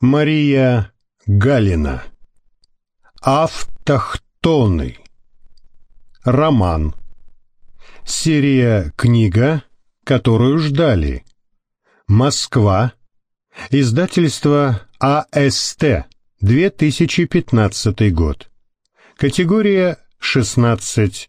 Мария Галина. Автохтоны. Роман. Серия «Книга», которую ждали. Москва. Издательство АСТ. 2015 год. Категория 16+.